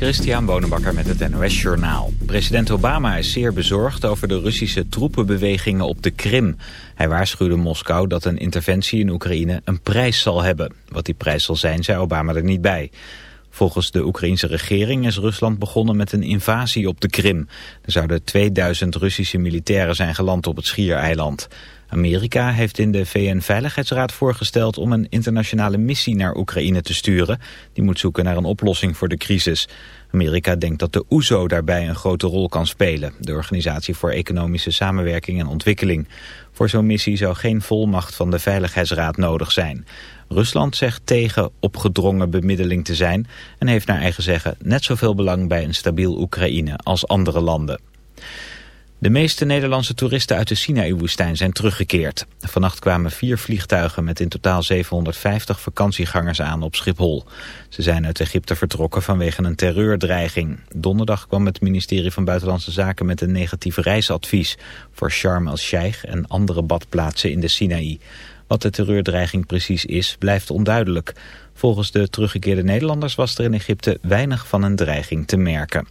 Christian Bonenbakker met het NOS Journaal. President Obama is zeer bezorgd over de Russische troepenbewegingen op de Krim. Hij waarschuwde Moskou dat een interventie in Oekraïne een prijs zal hebben. Wat die prijs zal zijn, zei Obama er niet bij. Volgens de Oekraïense regering is Rusland begonnen met een invasie op de Krim. Er zouden 2000 Russische militairen zijn geland op het Schiereiland. Amerika heeft in de VN-veiligheidsraad voorgesteld om een internationale missie naar Oekraïne te sturen. Die moet zoeken naar een oplossing voor de crisis. Amerika denkt dat de OESO daarbij een grote rol kan spelen, de Organisatie voor Economische Samenwerking en Ontwikkeling. Voor zo'n missie zou geen volmacht van de Veiligheidsraad nodig zijn. Rusland zegt tegen opgedrongen bemiddeling te zijn en heeft naar eigen zeggen net zoveel belang bij een stabiel Oekraïne als andere landen. De meeste Nederlandse toeristen uit de Sinaï-woestijn zijn teruggekeerd. Vannacht kwamen vier vliegtuigen met in totaal 750 vakantiegangers aan op Schiphol. Ze zijn uit Egypte vertrokken vanwege een terreurdreiging. Donderdag kwam het ministerie van Buitenlandse Zaken met een negatief reisadvies... voor Sharm el-Sheikh en andere badplaatsen in de Sinaï. Wat de terreurdreiging precies is, blijft onduidelijk. Volgens de teruggekeerde Nederlanders was er in Egypte weinig van een dreiging te merken.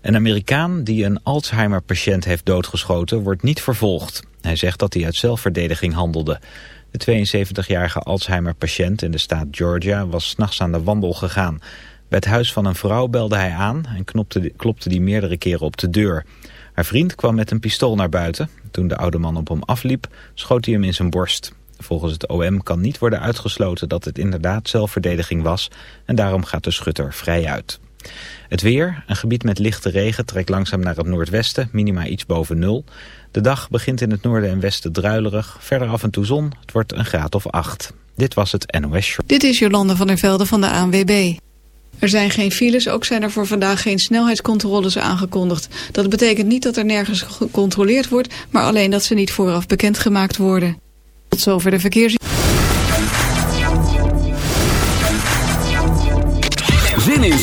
Een Amerikaan die een Alzheimer-patiënt heeft doodgeschoten wordt niet vervolgd. Hij zegt dat hij uit zelfverdediging handelde. De 72-jarige Alzheimer-patiënt in de staat Georgia was s'nachts aan de wandel gegaan. Bij het huis van een vrouw belde hij aan en klopte die meerdere keren op de deur. Haar vriend kwam met een pistool naar buiten. Toen de oude man op hem afliep, schoot hij hem in zijn borst. Volgens het OM kan niet worden uitgesloten dat het inderdaad zelfverdediging was... en daarom gaat de schutter vrij uit. Het weer, een gebied met lichte regen, trekt langzaam naar het noordwesten, minima iets boven nul. De dag begint in het noorden en westen druilerig, verder af en toe zon, het wordt een graad of acht. Dit was het NOS Show. Dit is Jolande van der Velde van de ANWB. Er zijn geen files, ook zijn er voor vandaag geen snelheidscontroles aangekondigd. Dat betekent niet dat er nergens gecontroleerd wordt, maar alleen dat ze niet vooraf bekendgemaakt worden. Tot zover de verkeers...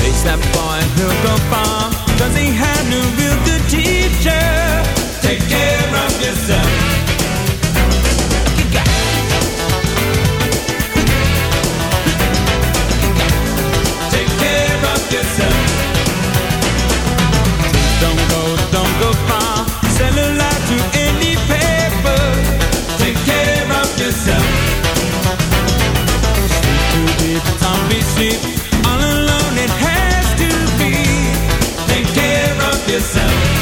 Face that boy, he'll go far, cause he had no real yourself.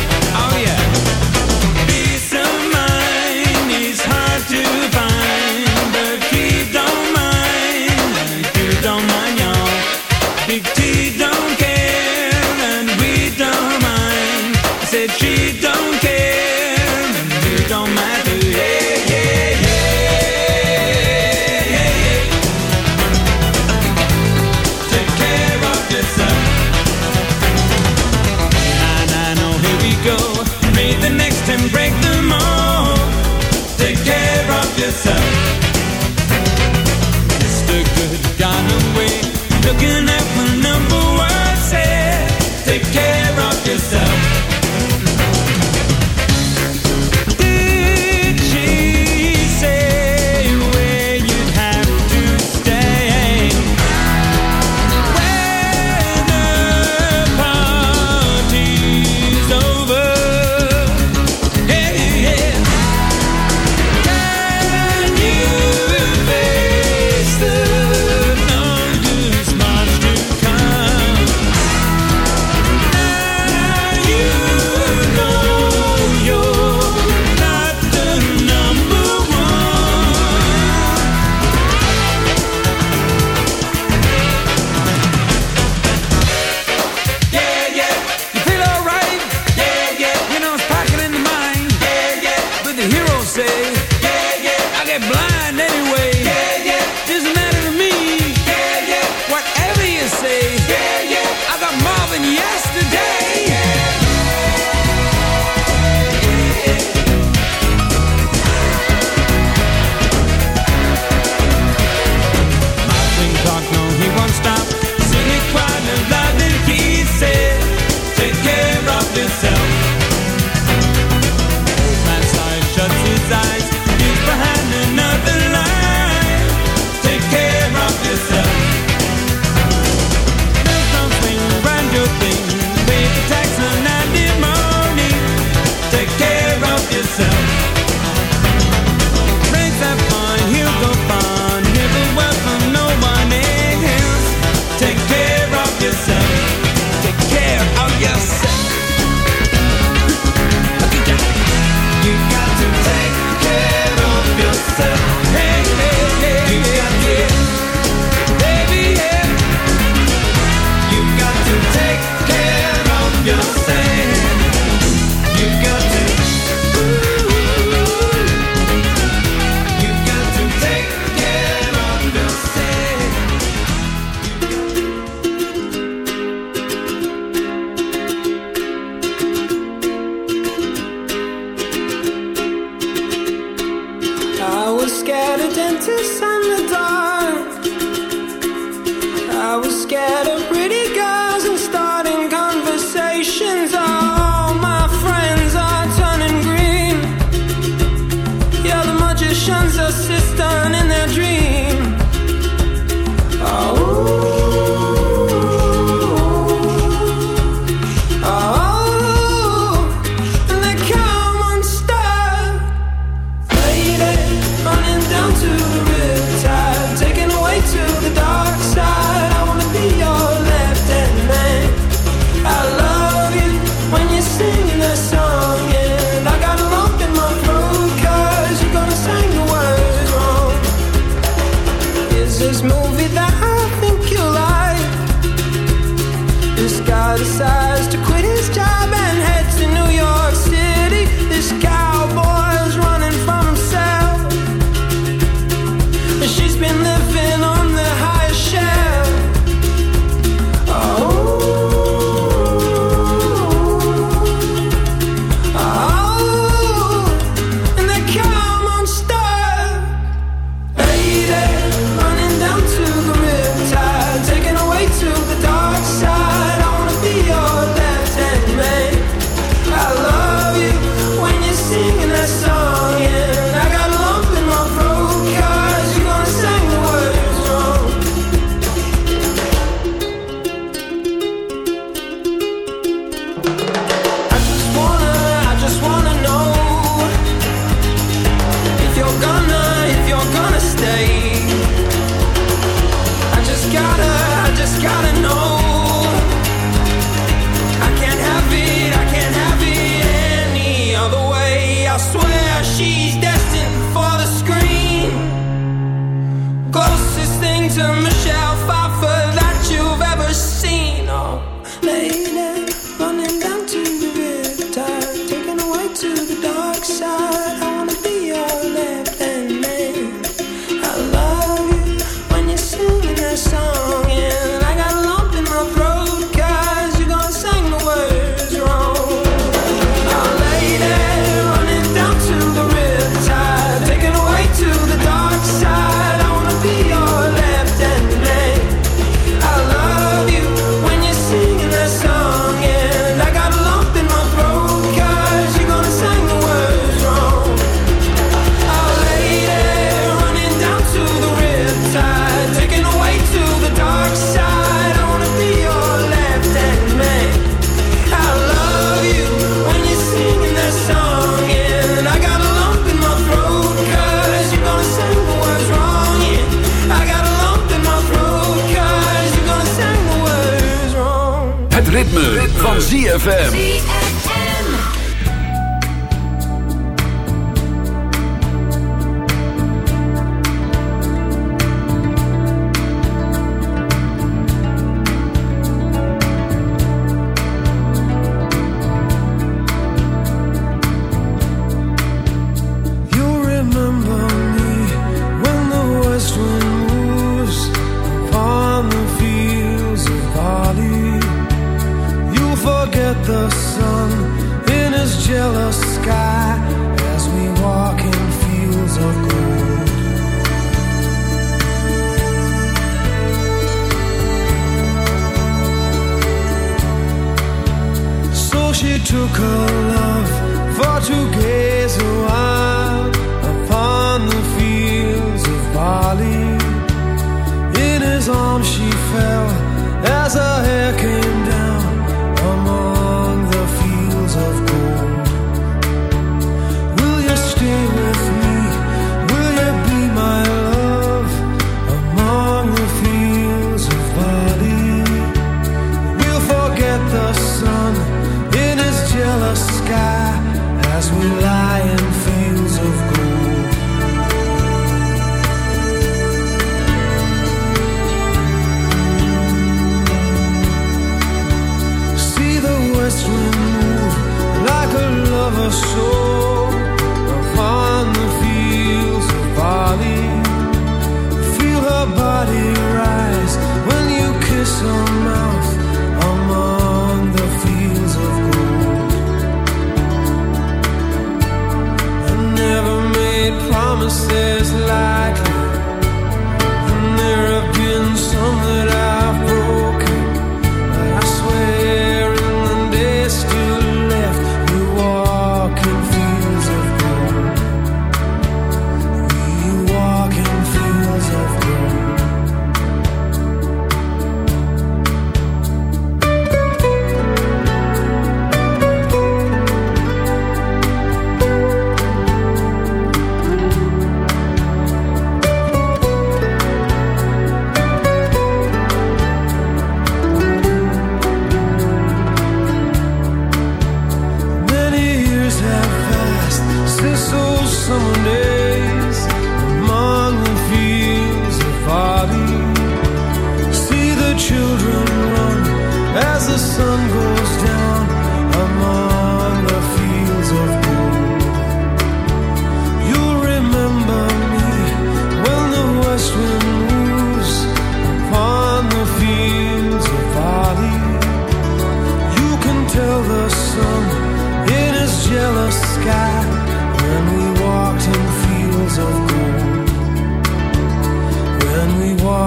ZFM.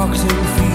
Walked in fields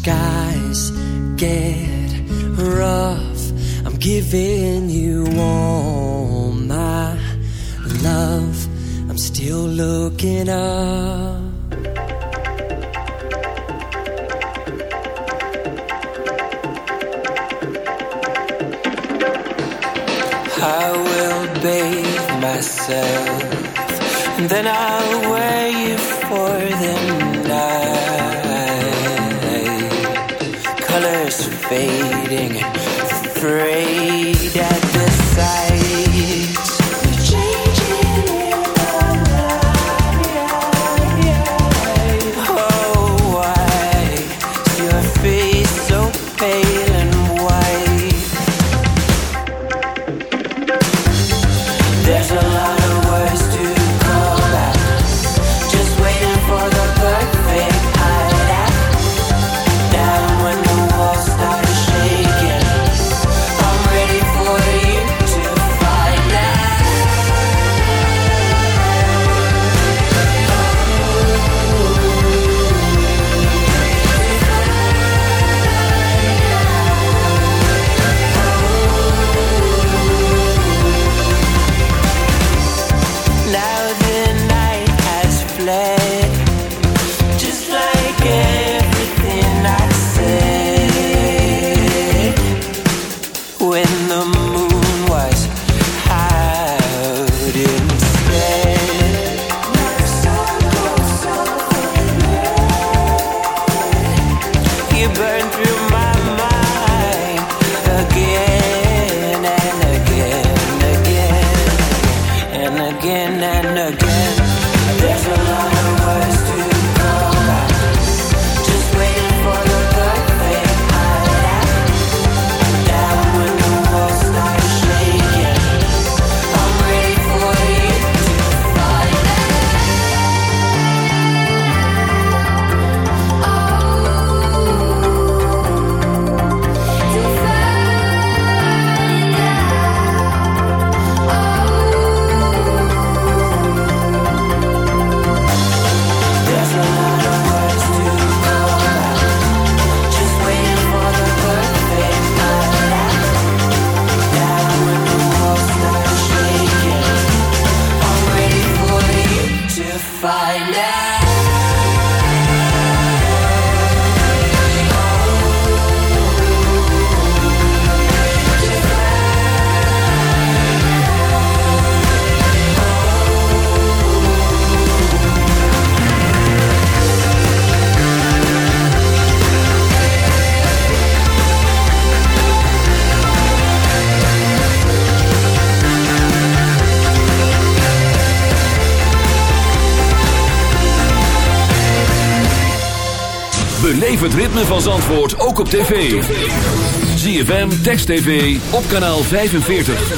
Skies get rough. I'm giving you all my love. I'm still looking up. I will bathe myself, and then I'll wear Colors fading, afraid at the sight. Ritme van Zandvoort ook op tv. ZFM, Text TV, op kanaal 45.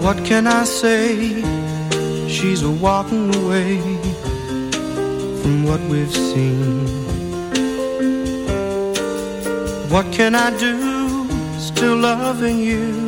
What can I say? She's a walking away from what we've seen. What can I do? Still loving you.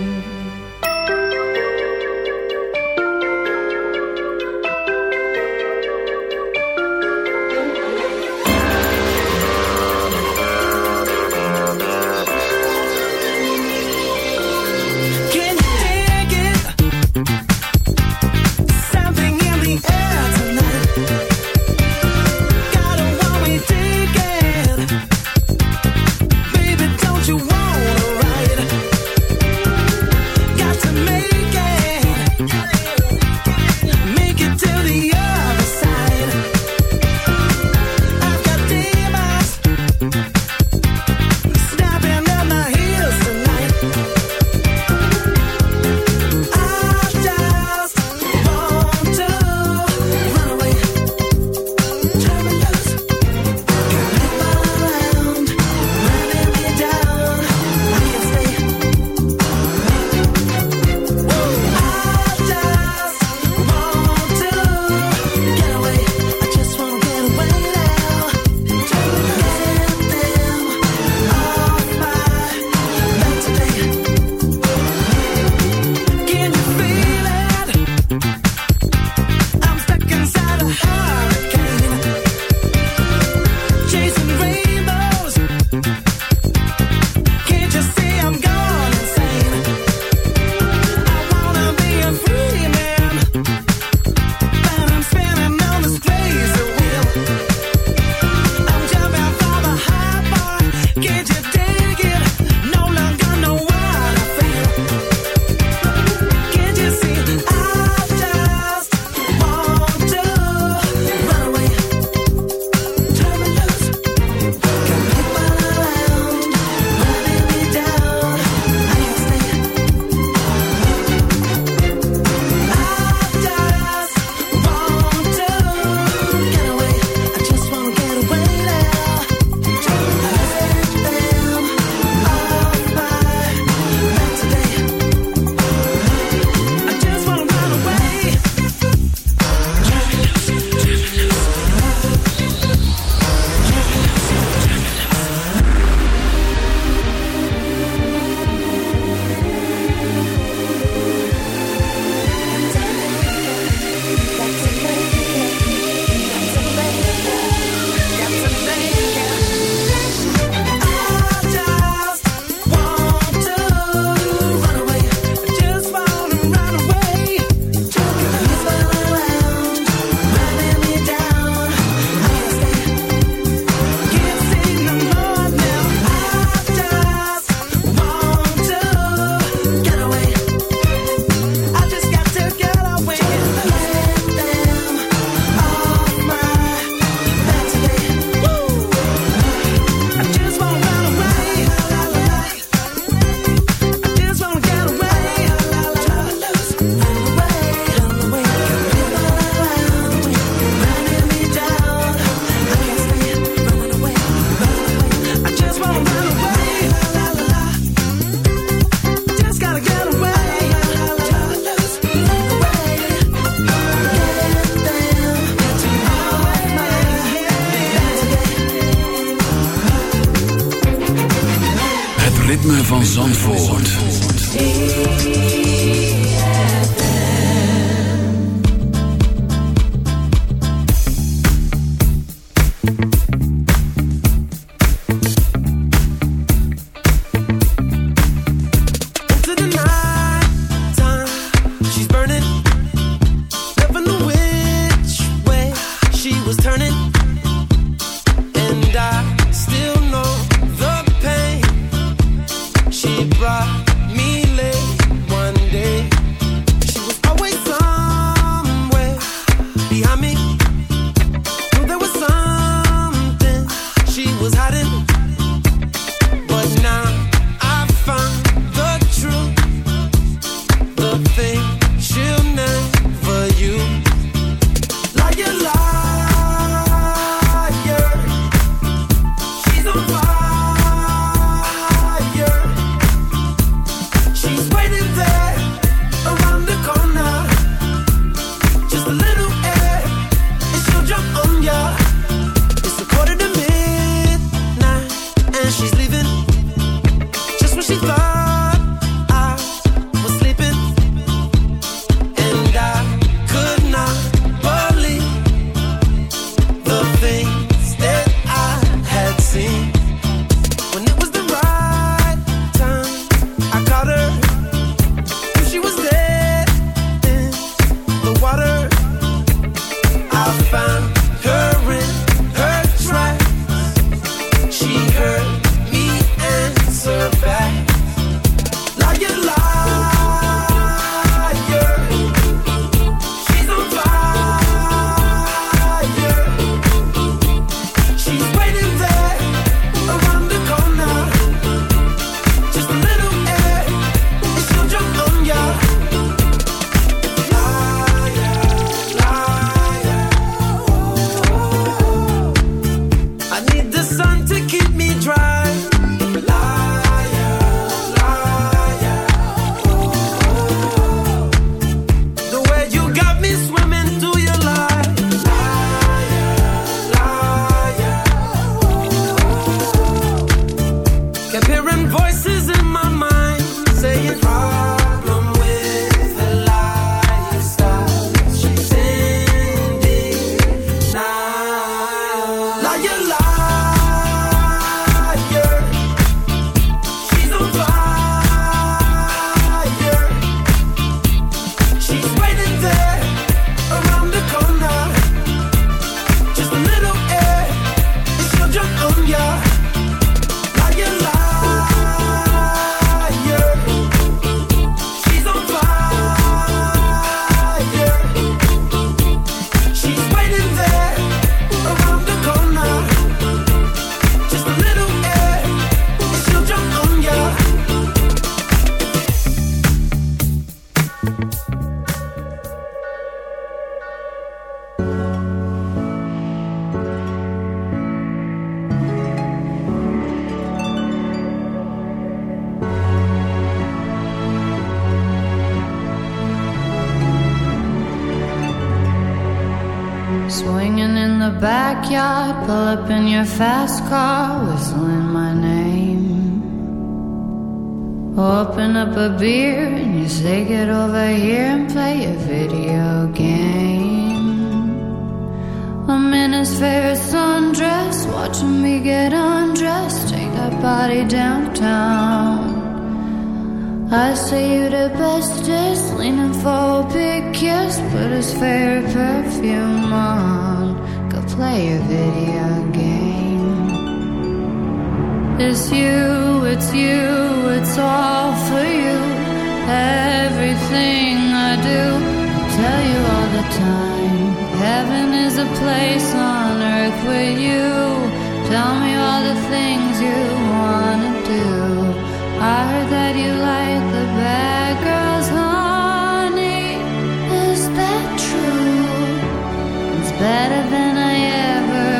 better than I ever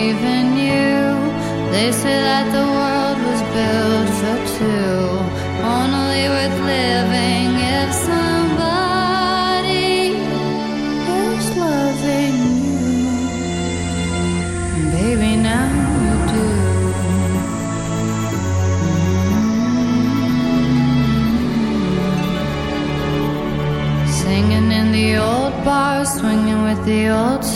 even knew. They say that the world was built for two, only worth living if somebody is loving you. Baby, now you do. Mm-hmm. Singing in the old bar, swinging with the old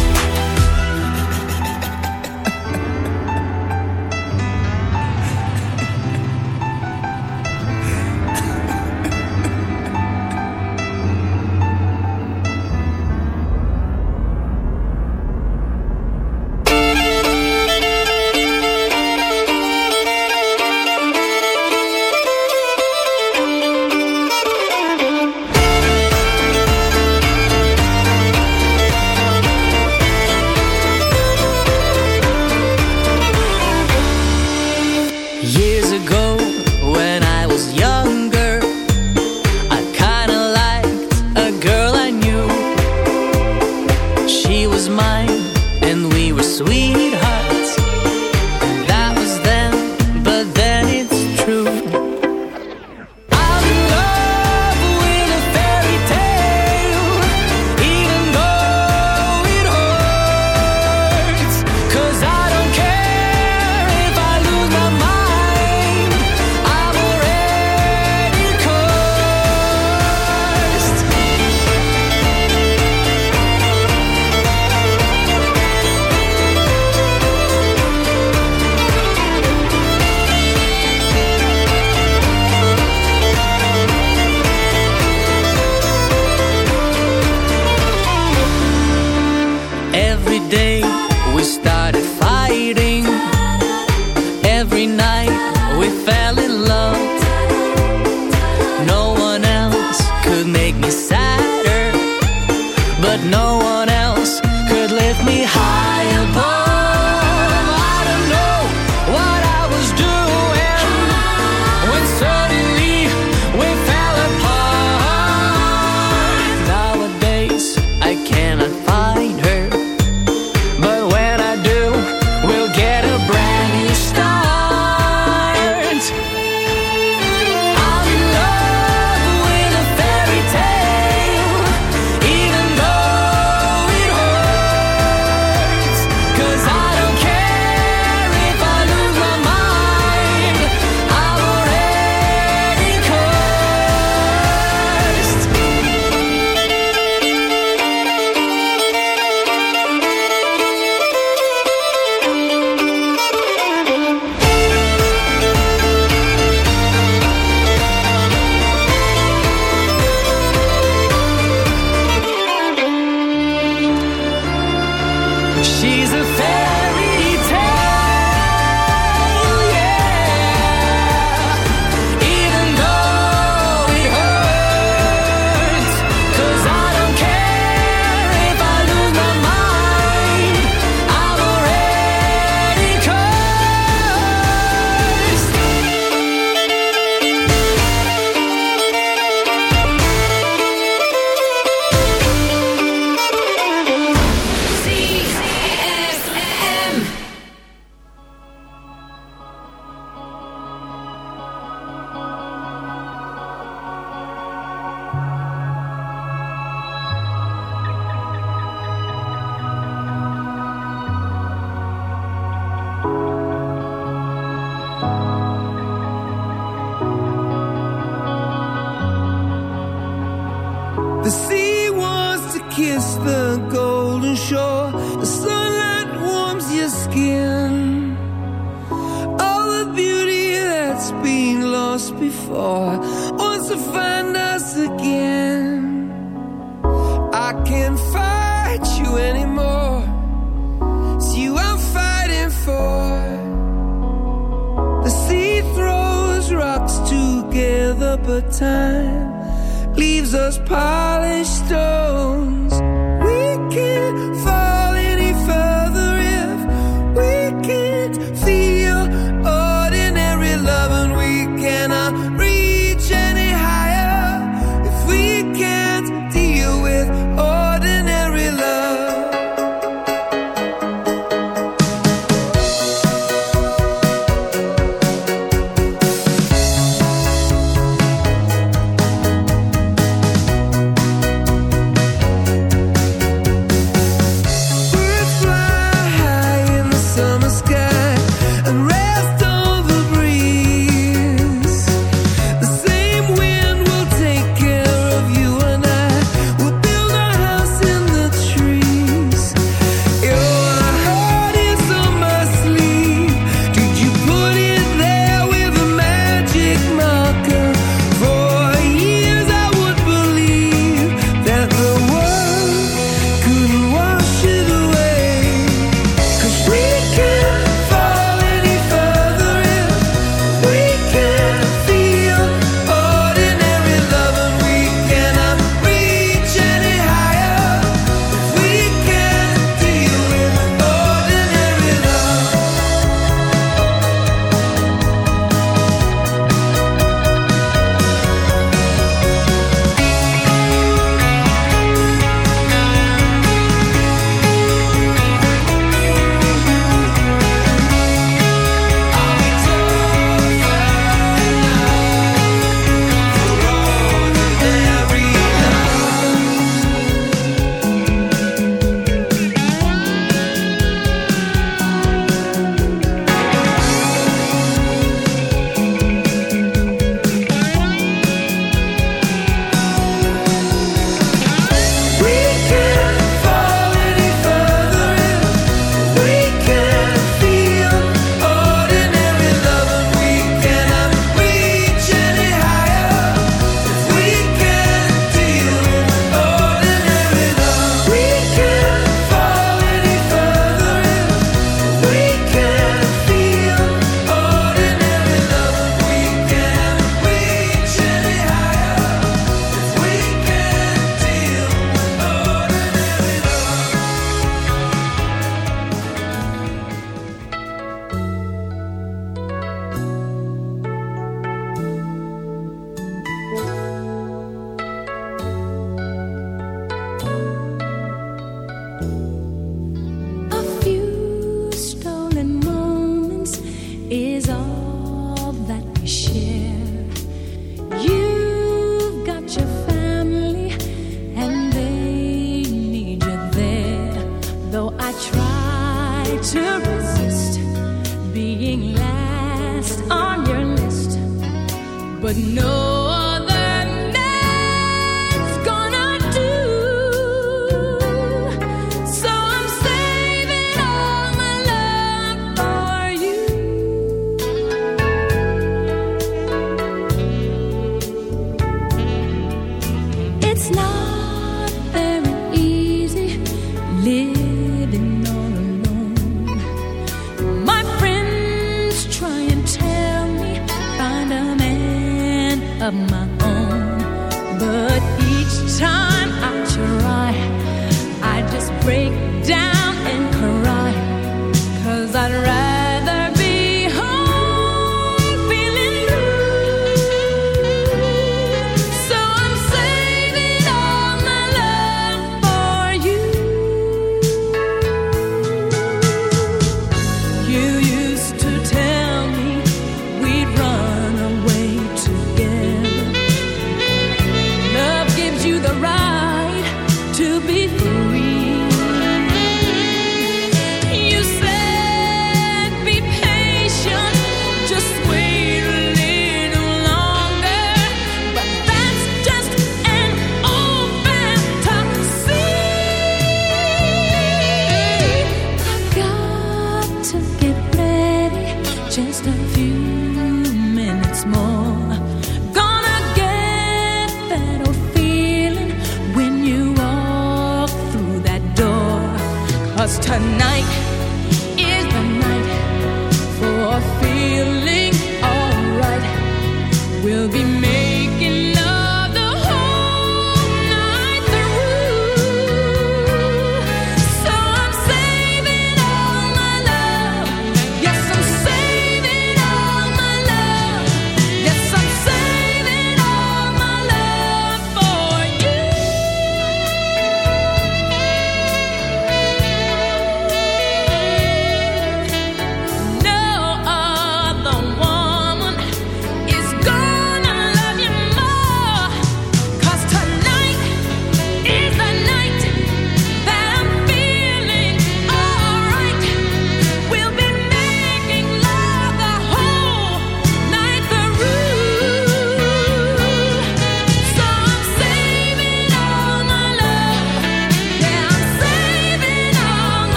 True. She's a